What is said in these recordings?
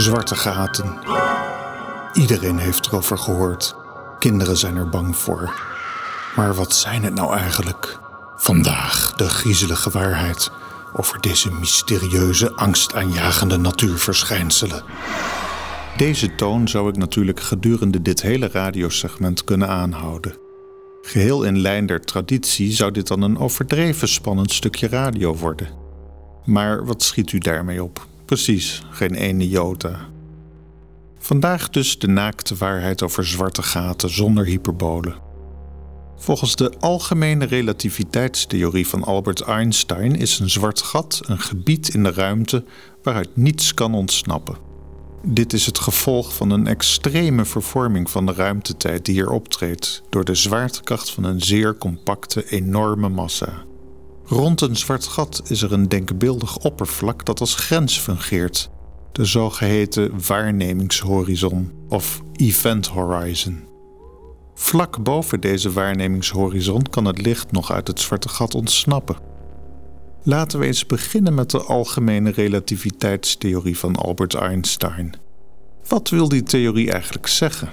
Zwarte gaten. Iedereen heeft erover gehoord. Kinderen zijn er bang voor. Maar wat zijn het nou eigenlijk? Vandaag de griezelige waarheid over deze mysterieuze, angstaanjagende natuurverschijnselen. Deze toon zou ik natuurlijk gedurende dit hele radiosegment kunnen aanhouden. Geheel in lijn der traditie zou dit dan een overdreven spannend stukje radio worden. Maar wat schiet u daarmee op? Precies, geen ene jota. Vandaag dus de naakte waarheid over zwarte gaten zonder hyperbole. Volgens de algemene relativiteitstheorie van Albert Einstein is een zwart gat een gebied in de ruimte waaruit niets kan ontsnappen. Dit is het gevolg van een extreme vervorming van de ruimtetijd die hier optreedt door de zwaartekracht van een zeer compacte, enorme massa. Rond een zwart gat is er een denkbeeldig oppervlak dat als grens fungeert, de zogeheten waarnemingshorizon of event horizon. Vlak boven deze waarnemingshorizon kan het licht nog uit het zwarte gat ontsnappen. Laten we eens beginnen met de algemene relativiteitstheorie van Albert Einstein. Wat wil die theorie eigenlijk zeggen?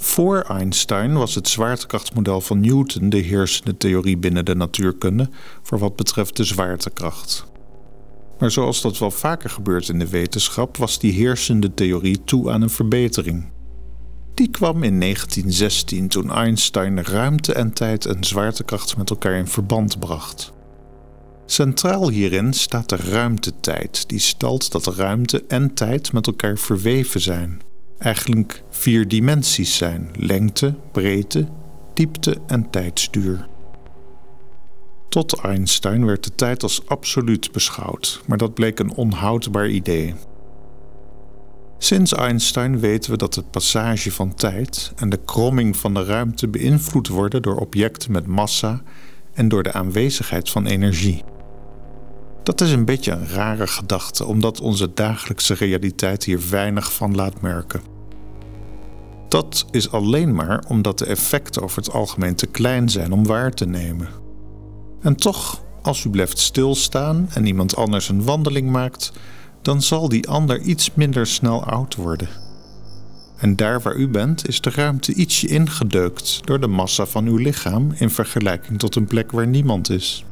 Voor Einstein was het zwaartekrachtsmodel van Newton de heersende theorie binnen de natuurkunde voor wat betreft de zwaartekracht. Maar zoals dat wel vaker gebeurt in de wetenschap, was die heersende theorie toe aan een verbetering. Die kwam in 1916 toen Einstein ruimte en tijd en zwaartekracht met elkaar in verband bracht. Centraal hierin staat de ruimtetijd, die stelt dat ruimte en tijd met elkaar verweven zijn. Eigenlijk vier dimensies zijn: lengte, breedte, diepte en tijdsduur. Tot Einstein werd de tijd als absoluut beschouwd, maar dat bleek een onhoudbaar idee. Sinds Einstein weten we dat de passage van tijd en de kromming van de ruimte beïnvloed worden door objecten met massa en door de aanwezigheid van energie. Dat is een beetje een rare gedachte, omdat onze dagelijkse realiteit hier weinig van laat merken. Dat is alleen maar omdat de effecten over het algemeen te klein zijn om waar te nemen. En toch, als u blijft stilstaan en iemand anders een wandeling maakt, dan zal die ander iets minder snel oud worden. En daar waar u bent, is de ruimte ietsje ingedeukt door de massa van uw lichaam in vergelijking tot een plek waar niemand is.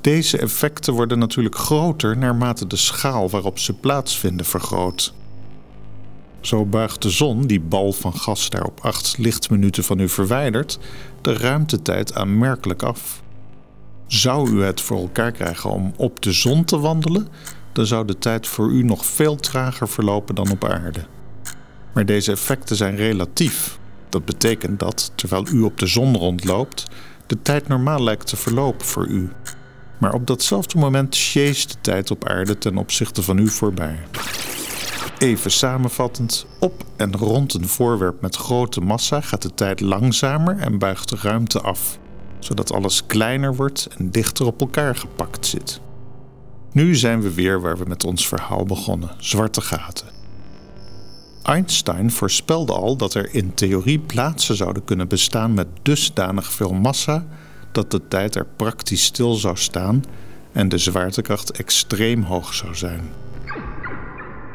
Deze effecten worden natuurlijk groter naarmate de schaal waarop ze plaatsvinden vergroot. Zo buigt de zon, die bal van gas daar op acht lichtminuten van u verwijdert, de ruimtetijd aanmerkelijk af. Zou u het voor elkaar krijgen om op de zon te wandelen, dan zou de tijd voor u nog veel trager verlopen dan op aarde. Maar deze effecten zijn relatief. Dat betekent dat, terwijl u op de zon rondloopt, de tijd normaal lijkt te verlopen voor u. Maar op datzelfde moment sjeest de tijd op aarde ten opzichte van u voorbij. Even samenvattend, op en rond een voorwerp met grote massa gaat de tijd langzamer en buigt de ruimte af, zodat alles kleiner wordt en dichter op elkaar gepakt zit. Nu zijn we weer waar we met ons verhaal begonnen: zwarte gaten. Einstein voorspelde al dat er in theorie plaatsen zouden kunnen bestaan met dusdanig veel massa dat de tijd er praktisch stil zou staan en de zwaartekracht extreem hoog zou zijn.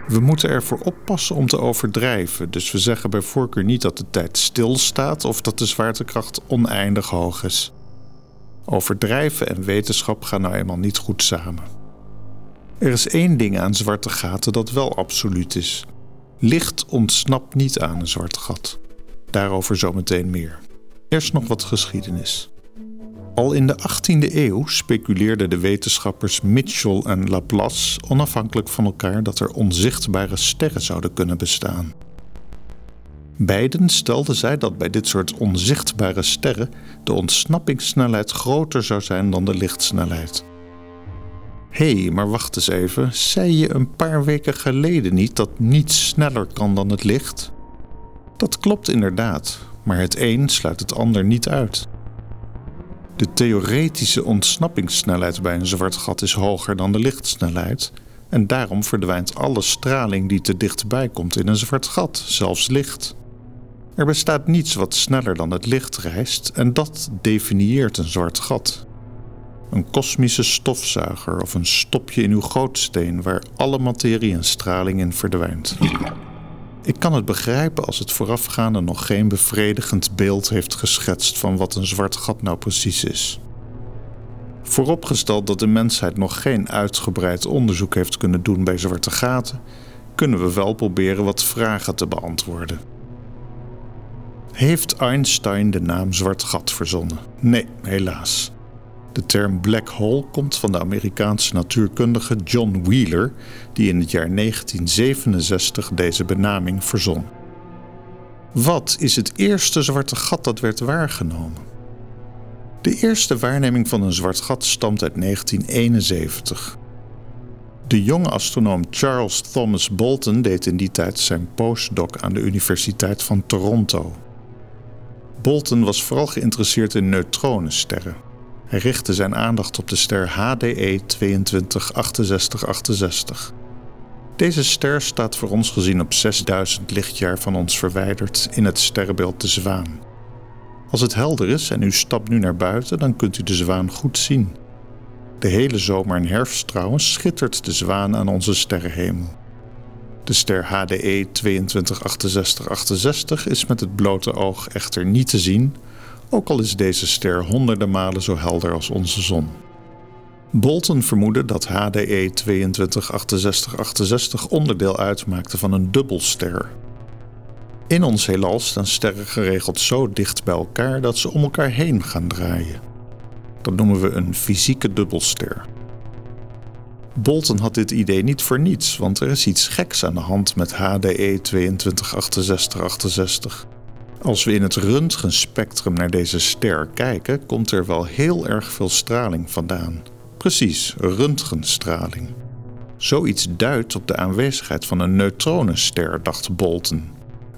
We moeten ervoor oppassen om te overdrijven, dus we zeggen bij voorkeur niet dat de tijd stilstaat of dat de zwaartekracht oneindig hoog is. Overdrijven en wetenschap gaan nou eenmaal niet goed samen. Er is één ding aan zwarte gaten dat wel absoluut is. Licht ontsnapt niet aan een zwart gat. Daarover zometeen meer. Eerst nog wat geschiedenis. Al in de 18e eeuw speculeerden de wetenschappers Mitchell en Laplace onafhankelijk van elkaar dat er onzichtbare sterren zouden kunnen bestaan. Beiden stelden zij dat bij dit soort onzichtbare sterren de ontsnappingssnelheid groter zou zijn dan de lichtsnelheid. Hé, hey, maar wacht eens even, zei je een paar weken geleden niet dat niets sneller kan dan het licht? Dat klopt inderdaad, maar het een sluit het ander niet uit. De theoretische ontsnappingssnelheid bij een zwart gat is hoger dan de lichtsnelheid. En daarom verdwijnt alle straling die te dichtbij komt in een zwart gat, zelfs licht. Er bestaat niets wat sneller dan het licht reist en dat definieert een zwart gat. Een kosmische stofzuiger of een stopje in uw gootsteen waar alle materie en straling in verdwijnt. Ik kan het begrijpen als het voorafgaande nog geen bevredigend beeld heeft geschetst van wat een zwart gat nou precies is. Vooropgesteld dat de mensheid nog geen uitgebreid onderzoek heeft kunnen doen bij zwarte gaten, kunnen we wel proberen wat vragen te beantwoorden. Heeft Einstein de naam zwart gat verzonnen? Nee, helaas. De term black hole komt van de Amerikaanse natuurkundige John Wheeler, die in het jaar 1967 deze benaming verzon. Wat is het eerste zwarte gat dat werd waargenomen? De eerste waarneming van een zwart gat stamt uit 1971. De jonge astronoom Charles Thomas Bolton deed in die tijd zijn postdoc aan de Universiteit van Toronto. Bolton was vooral geïnteresseerd in neutronensterren. Hij richtte zijn aandacht op de ster HDE 226868. Deze ster staat voor ons gezien op 6000 lichtjaar van ons verwijderd in het sterrenbeeld de Zwaan. Als het helder is en u stapt nu naar buiten, dan kunt u de zwaan goed zien. De hele zomer en herfst trouwens schittert de zwaan aan onze sterrenhemel. De ster HDE 226868 is met het blote oog echter niet te zien, ook al is deze ster honderden malen zo helder als onze zon. Bolton vermoedde dat HDE 226868 onderdeel uitmaakte van een dubbelster. In ons heelal staan sterren geregeld zo dicht bij elkaar dat ze om elkaar heen gaan draaien. Dat noemen we een fysieke dubbelster. Bolton had dit idee niet voor niets, want er is iets geks aan de hand met HDE 226868. Als we in het röntgenspectrum naar deze ster kijken, komt er wel heel erg veel straling vandaan. Precies, röntgenstraling. Zoiets duidt op de aanwezigheid van een neutronenster, dacht Bolton.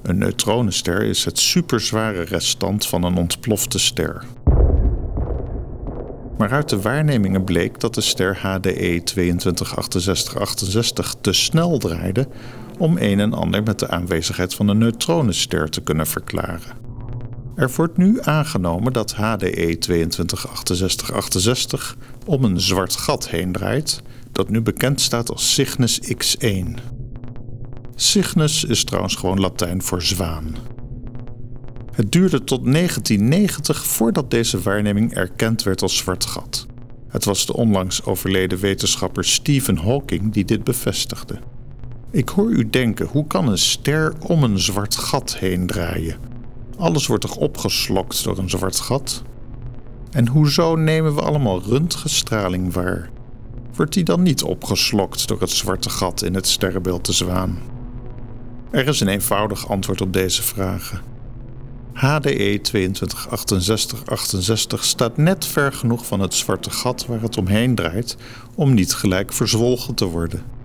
Een neutronenster is het superzware restant van een ontplofte ster. Maar uit de waarnemingen bleek dat de ster HDE 226868 te snel draaide om een en ander met de aanwezigheid van een neutronenster te kunnen verklaren. Er wordt nu aangenomen dat HDE 226868 om een zwart gat heen draait, dat nu bekend staat als Cygnus X1. Cygnus is trouwens gewoon Latijn voor zwaan. Het duurde tot 1990 voordat deze waarneming erkend werd als zwart gat. Het was de onlangs overleden wetenschapper Stephen Hawking die dit bevestigde. Ik hoor u denken: hoe kan een ster om een zwart gat heen draaien? Alles wordt toch opgeslokt door een zwart gat? En hoezo nemen we allemaal röntgenstraling waar? Wordt die dan niet opgeslokt door het zwarte gat in het sterrenbeeld de zwaan? Er is een eenvoudig antwoord op deze vragen. HDE 226868 staat net ver genoeg van het zwarte gat waar het omheen draait om niet gelijk verzwolgen te worden.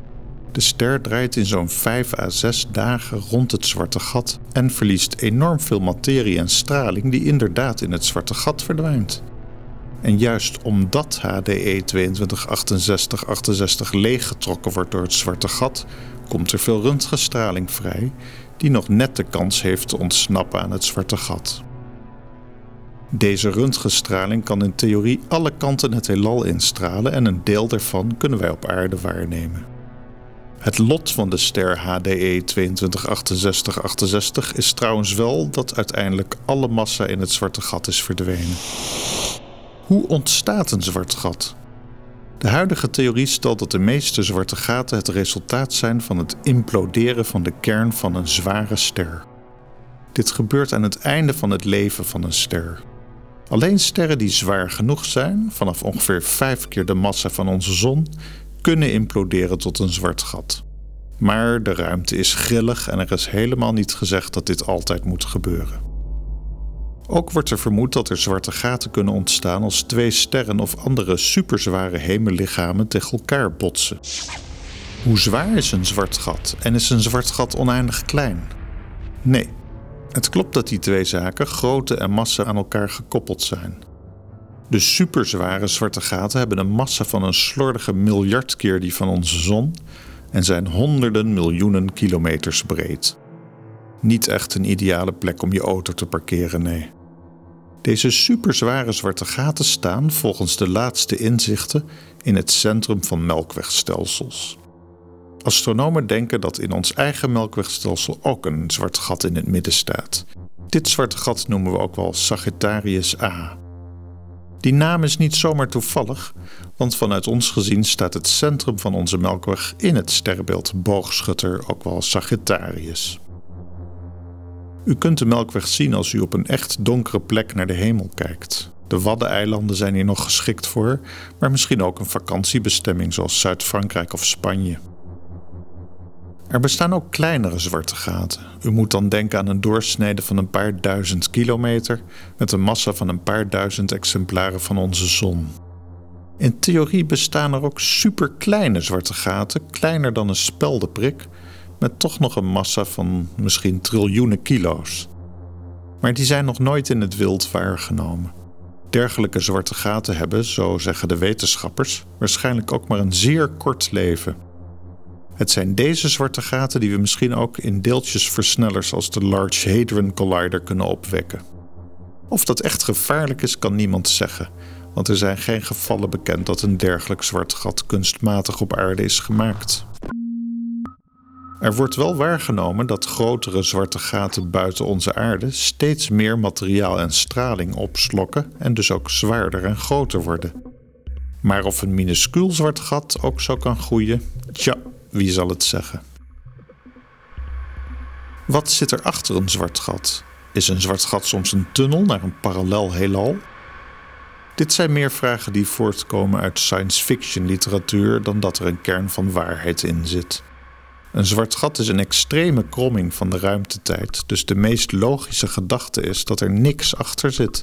De ster draait in zo'n 5 à 6 dagen rond het zwarte gat en verliest enorm veel materie en straling die inderdaad in het zwarte gat verdwijnt. En juist omdat HDE 226868 leeggetrokken wordt door het zwarte gat, komt er veel röntgenstraling vrij die nog net de kans heeft te ontsnappen aan het zwarte gat. Deze röntgenstraling kan in theorie alle kanten het heelal instralen en een deel daarvan kunnen wij op aarde waarnemen. Het lot van de ster HDE 226868 is trouwens wel dat uiteindelijk alle massa in het zwarte gat is verdwenen. Hoe ontstaat een zwart gat? De huidige theorie stelt dat de meeste zwarte gaten het resultaat zijn van het imploderen van de kern van een zware ster. Dit gebeurt aan het einde van het leven van een ster. Alleen sterren die zwaar genoeg zijn, vanaf ongeveer vijf keer de massa van onze zon, kunnen imploderen tot een zwart gat. Maar de ruimte is grillig en er is helemaal niet gezegd dat dit altijd moet gebeuren. Ook wordt er vermoed dat er zwarte gaten kunnen ontstaan als twee sterren of andere superzware hemellichamen tegen elkaar botsen. Hoe zwaar is een zwart gat en is een zwart gat oneindig klein? Nee, het klopt dat die twee zaken, grootte en massa, aan elkaar gekoppeld zijn. De superzware zwarte gaten hebben een massa van een slordige miljard keer die van onze zon en zijn honderden miljoenen kilometers breed. Niet echt een ideale plek om je auto te parkeren, nee. Deze superzware zwarte gaten staan, volgens de laatste inzichten, in het centrum van melkwegstelsels. Astronomen denken dat in ons eigen melkwegstelsel ook een zwart gat in het midden staat. Dit zwarte gat noemen we ook wel Sagittarius A. Die naam is niet zomaar toevallig, want vanuit ons gezien staat het centrum van onze melkweg in het sterrenbeeld Boogschutter, ook wel Sagittarius. U kunt de melkweg zien als u op een echt donkere plek naar de hemel kijkt. De Waddeneilanden zijn hier nog geschikt voor, maar misschien ook een vakantiebestemming zoals Zuid-Frankrijk of Spanje. Er bestaan ook kleinere zwarte gaten. U moet dan denken aan een doorsnede van een paar duizend kilometer met een massa van een paar duizend exemplaren van onze zon. In theorie bestaan er ook superkleine zwarte gaten, kleiner dan een speldenprik, met toch nog een massa van misschien triljoenen kilo's. Maar die zijn nog nooit in het wild waargenomen. Dergelijke zwarte gaten hebben, zo zeggen de wetenschappers, waarschijnlijk ook maar een zeer kort leven. Het zijn deze zwarte gaten die we misschien ook in deeltjesversnellers als de Large Hadron Collider kunnen opwekken. Of dat echt gevaarlijk is, kan niemand zeggen, want er zijn geen gevallen bekend dat een dergelijk zwart gat kunstmatig op aarde is gemaakt. Er wordt wel waargenomen dat grotere zwarte gaten buiten onze aarde steeds meer materiaal en straling opslokken en dus ook zwaarder en groter worden. Maar of een minuscuul zwart gat ook zo kan groeien, tja, wie zal het zeggen? Wat zit er achter een zwart gat? Is een zwart gat soms een tunnel naar een parallel heelal? Dit zijn meer vragen die voortkomen uit science fiction literatuur dan dat er een kern van waarheid in zit. Een zwart gat is een extreme kromming van de ruimtetijd, dus de meest logische gedachte is dat er niks achter zit.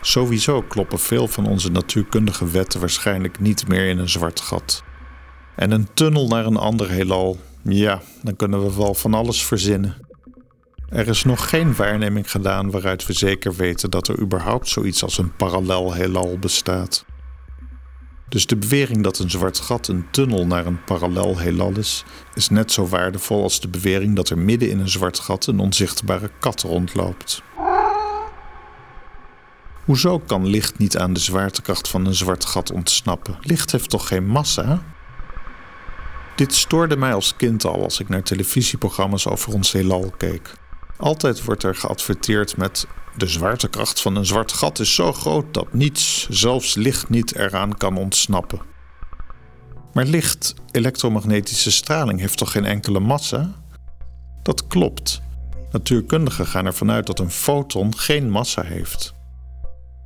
Sowieso kloppen veel van onze natuurkundige wetten waarschijnlijk niet meer in een zwart gat. En een tunnel naar een ander heelal, ja, dan kunnen we wel van alles verzinnen. Er is nog geen waarneming gedaan waaruit we zeker weten dat er überhaupt zoiets als een parallel heelal bestaat. Dus de bewering dat een zwart gat een tunnel naar een parallel heelal is, is net zo waardevol als de bewering dat er midden in een zwart gat een onzichtbare kat rondloopt. Hoezo kan licht niet aan de zwaartekracht van een zwart gat ontsnappen? Licht heeft toch geen massa? Dit stoorde mij als kind al als ik naar televisieprogramma's over ons heelal keek. Altijd wordt er geadverteerd met de zwaartekracht van een zwart gat is zo groot dat niets, zelfs licht niet, eraan kan ontsnappen. Maar licht, elektromagnetische straling, heeft toch geen enkele massa? Dat klopt. Natuurkundigen gaan ervan uit dat een foton geen massa heeft.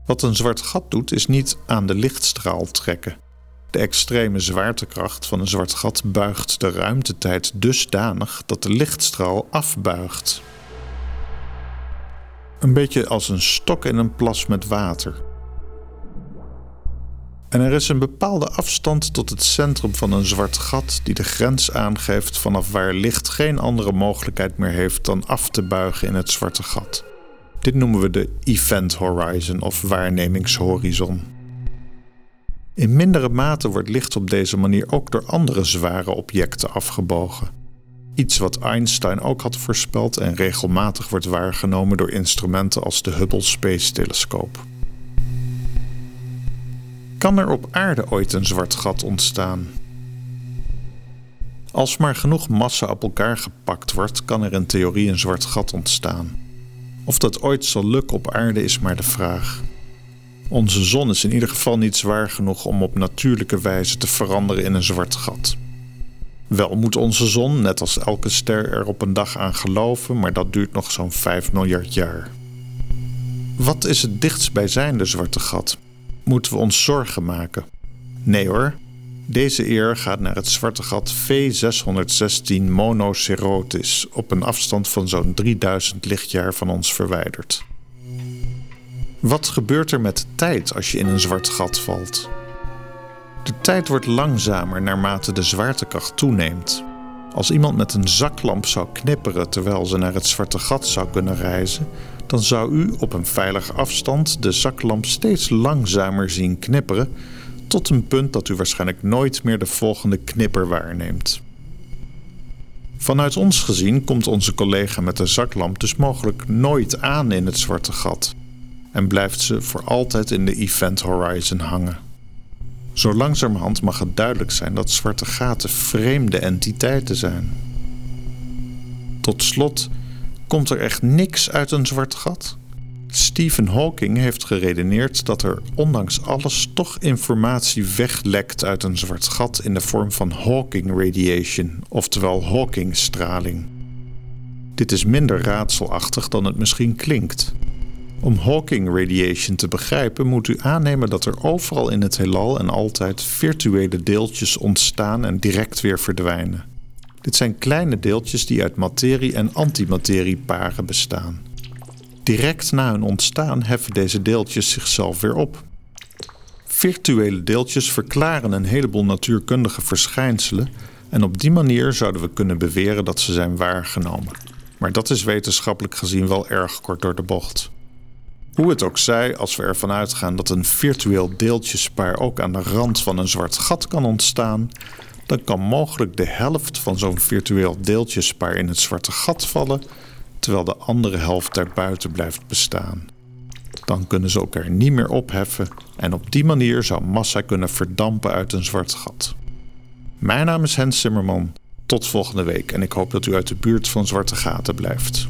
Wat een zwart gat doet, is niet aan de lichtstraal trekken. De extreme zwaartekracht van een zwart gat buigt de ruimtetijd dusdanig dat de lichtstraal afbuigt. Een beetje als een stok in een plas met water. En er is een bepaalde afstand tot het centrum van een zwart gat die de grens aangeeft vanaf waar licht geen andere mogelijkheid meer heeft dan af te buigen in het zwarte gat. Dit noemen we de event horizon of waarnemingshorizon. In mindere mate wordt licht op deze manier ook door andere zware objecten afgebogen. Iets wat Einstein ook had voorspeld en regelmatig wordt waargenomen door instrumenten als de Hubble Space Telescoop. Kan er op aarde ooit een zwart gat ontstaan? Als maar genoeg massa op elkaar gepakt wordt, kan er in theorie een zwart gat ontstaan. Of dat ooit zal lukken op aarde is maar de vraag. Onze zon is in ieder geval niet zwaar genoeg om op natuurlijke wijze te veranderen in een zwart gat. Wel moet onze zon, net als elke ster, er op een dag aan geloven, maar dat duurt nog zo'n 5 miljard jaar. Wat is het dichtstbijzijnde zwarte gat? Moeten we ons zorgen maken? Nee hoor. Deze eer gaat naar het zwarte gat V616 Monocerotis, op een afstand van zo'n 3000 lichtjaar van ons verwijderd. Wat gebeurt er met de tijd als je in een zwart gat valt? De tijd wordt langzamer naarmate de zwaartekracht toeneemt. Als iemand met een zaklamp zou knipperen terwijl ze naar het zwarte gat zou kunnen reizen, dan zou u op een veilige afstand de zaklamp steeds langzamer zien knipperen, tot een punt dat u waarschijnlijk nooit meer de volgende knipper waarneemt. Vanuit ons gezien komt onze collega met de zaklamp dus mogelijk nooit aan in het zwarte gat en blijft ze voor altijd in de event horizon hangen. Zo langzamerhand mag het duidelijk zijn dat zwarte gaten vreemde entiteiten zijn. Tot slot komt er echt niks uit een zwart gat. Stephen Hawking heeft geredeneerd dat er ondanks alles toch informatie weglekt uit een zwart gat in de vorm van Hawking radiation, oftewel Hawking-straling. Dit is minder raadselachtig dan het misschien klinkt. Om Hawking radiation te begrijpen moet u aannemen dat er overal in het heelal en altijd virtuele deeltjes ontstaan en direct weer verdwijnen. Dit zijn kleine deeltjes die uit materie en antimaterieparen bestaan. Direct na hun ontstaan heffen deze deeltjes zichzelf weer op. Virtuele deeltjes verklaren een heleboel natuurkundige verschijnselen en op die manier zouden we kunnen beweren dat ze zijn waargenomen. Maar dat is wetenschappelijk gezien wel erg kort door de bocht. Hoe het ook zij, als we ervan uitgaan dat een virtueel deeltjespaar ook aan de rand van een zwart gat kan ontstaan, dan kan mogelijk de helft van zo'n virtueel deeltjespaar in het zwarte gat vallen, terwijl de andere helft daarbuiten blijft bestaan. Dan kunnen ze elkaar niet meer opheffen en op die manier zou massa kunnen verdampen uit een zwart gat. Mijn naam is Hens Zimmerman. Tot volgende week en ik hoop dat u uit de buurt van zwarte gaten blijft.